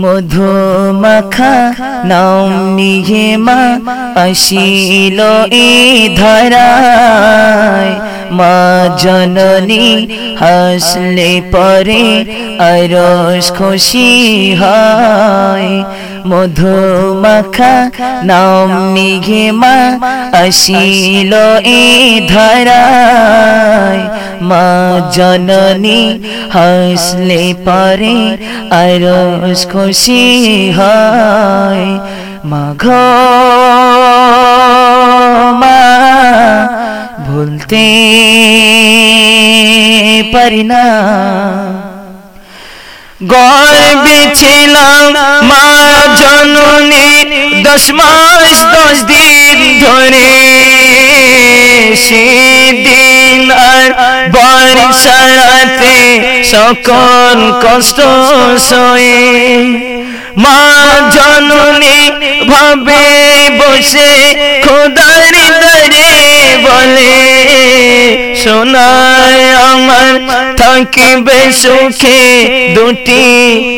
মধু মাখা নাও নিয়ে মা আসিল এ ধরায়। মা জননী হাসলে পরে আরস খুশি হয়। মধু মাখা নাম নিঘে মা আসিল এ ধরায়। মা জননী হাসলে পরে আরস খুশি হয়। মাঘ মা ভুলতে পারি না গর্বে ছিলাম মা জননী দশ মাস দশ দিন ধরে সেদিন আর বর্ষাতে সকল কষ্ট সয়ে মা জননী ভাবে বসে খোদারি দরে বলে সোনায় আমার থাকিবে সুখে দুটি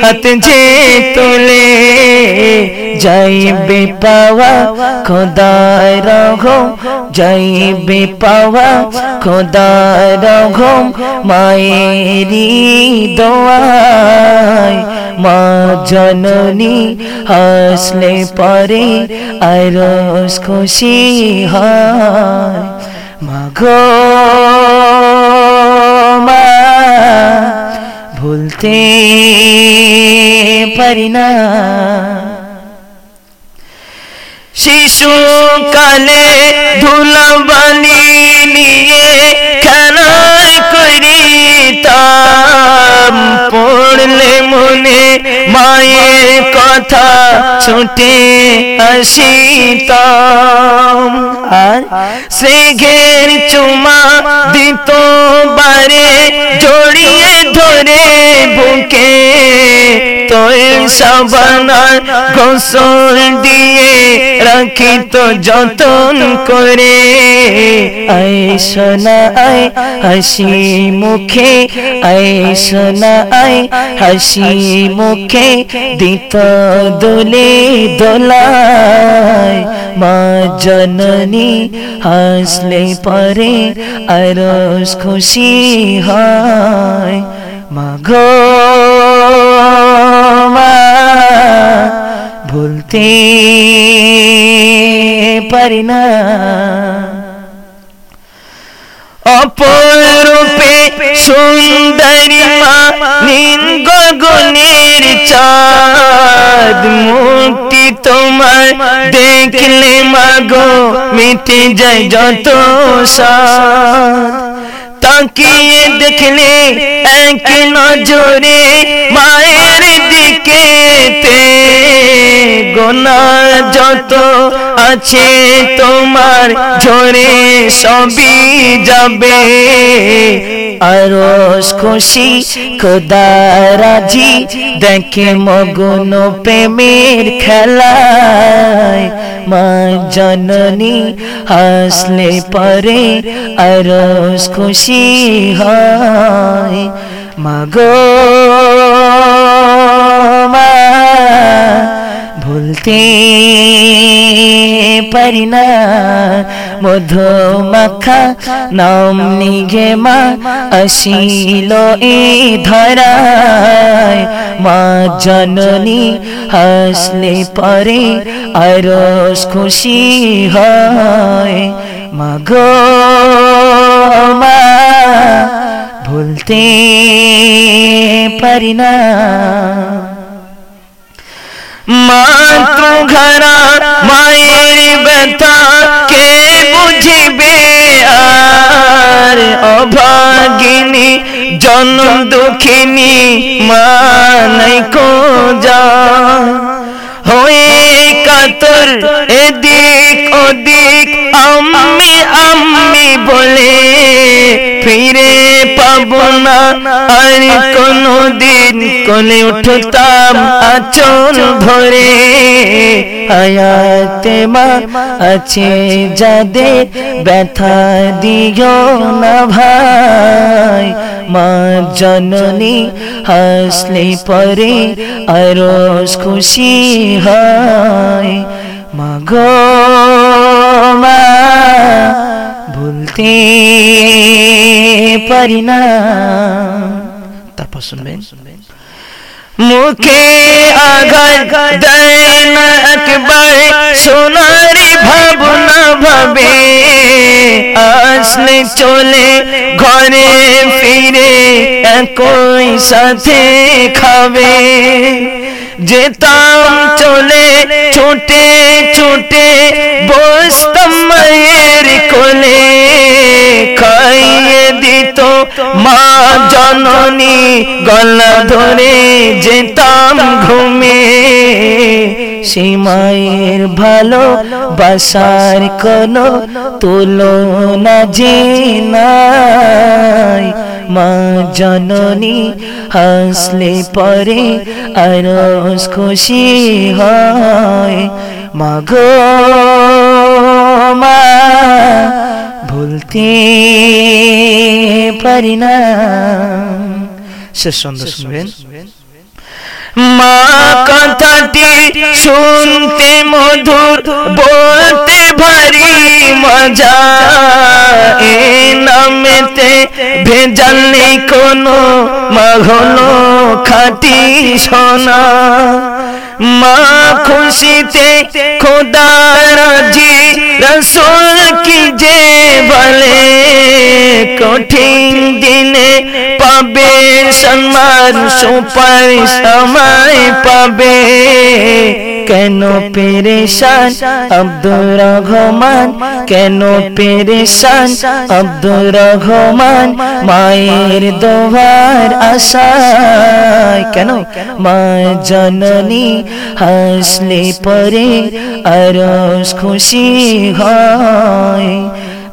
হাত যে তোলে, যাইবে পাওয়া খোদায় রঘ, যাইবে পাওয়া খোদায় রঘ মায়েরি দোয়ায় মা জননী হাসলে পরে আরস খুশি হয়। মাঘ ভুলতে পারি না শিশুকালে ধুলাবালি নিয়ে খেলায় করিতাম পড়লে মনে মায়ের কথা ছুটে আসিতাম আর শ্রীঘের চুমা দিত বারে জড়িয়ে ধরে বুকে তোর সাবানার গোসল দিয়ে রাখি যতন করে। আই সোনা হাসি মুখে আই সোনা হাসি মুখে দিত দোলে দোলায়। মা জননী হাসলে পরে আরস খুশি হয়। মাঘো মা ভুলতে পারি না। অপরূপে সুন্দরী মা নীল গগনের চাঁদ মুক্তি তোমার দেখলে মাগো, মিটে যায় যত তাকিয়ে দেখলে এক নজরে মায়ের দিকে তে গোনা যত আছে তোমার ঝরে সবই যাবে। আরস খুশি, খোদা দেখে মগন প্রেমের খেলায়। মা জননী হাসলে পরে আরস খুশি হয়। মাগো ভুলতে পারি না। মধু মাখা নাম নিঘে মা আসিল এ ধরায়। মা জননী হাসলে পরে আরস খুশি হয়। মাগো মা, ভুলতে পারি না। মাতৃ ঘরা মায়ের ব্যথা, কে বুঝিবে আর? অভাগিনী, জন্ম দুঃখিনী, মা নাই কো যা হয়ে কাতর, এদিক ওদিক, আম্মি আম্মি বলে ফিরে পাব না আর কোনো দিন কোলে উঠতাম আচল ধরে। আয়াতে মা আছে যাদের ব্যথা দিও না ভাই। মা জননী হাসলে পরে আরস খুশি হয়। মাগো মা ভুলতে পারি না। তারপর শুনবেন। মুখে আঘাত দেয় না একবার, সোনারি ভাবনা ভাবে আসলে চলে, ঘরে ফিরে একই সাথে খাবে। যেতাম চলে, ছোটে ছোটে বসতাম মায়ের কোলে। খাইয়ে দিত মা জননী, গলা ধরে যেতাম ঘুমে। সে মায়ের ভালো বাসার কোনো তুলনা যে নাই। মা জননী হাসলে পরে আরস খুশি হয়। মাগো মা ভুলতে পারি না। শেষ সন্ধ্যা শুনবেন। মা কথাটি শুনতে মধুর বলতে ভারী মজা এ নামেতে ভেজাল কোনো মা হলো খাটি সোনা মা খুশিতে খোদা রাজি রসুল কি যে বলে কঠিন দিনে পাবে সম্মান সুপার সময় পাবে কেন পেরেশান? আব্দুর রহমান, কেন পেরেশান? আব্দুর রহমান, মায়ের দোহার আশায় কেন? মা জননী হাসলে পরে আরস খুশি হয়।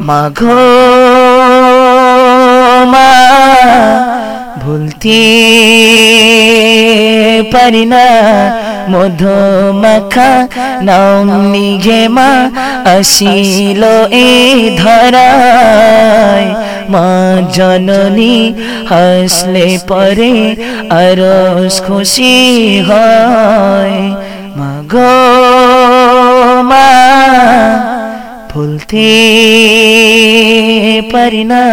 মাঘো মা, ভুলতে পারি না। মধু মাখা নাম নিঘে মা আসিল এ ধরায়। মা জননী হাসলে পরে আরস খুশি হয়। মা গো মা ভুলতে পারি না।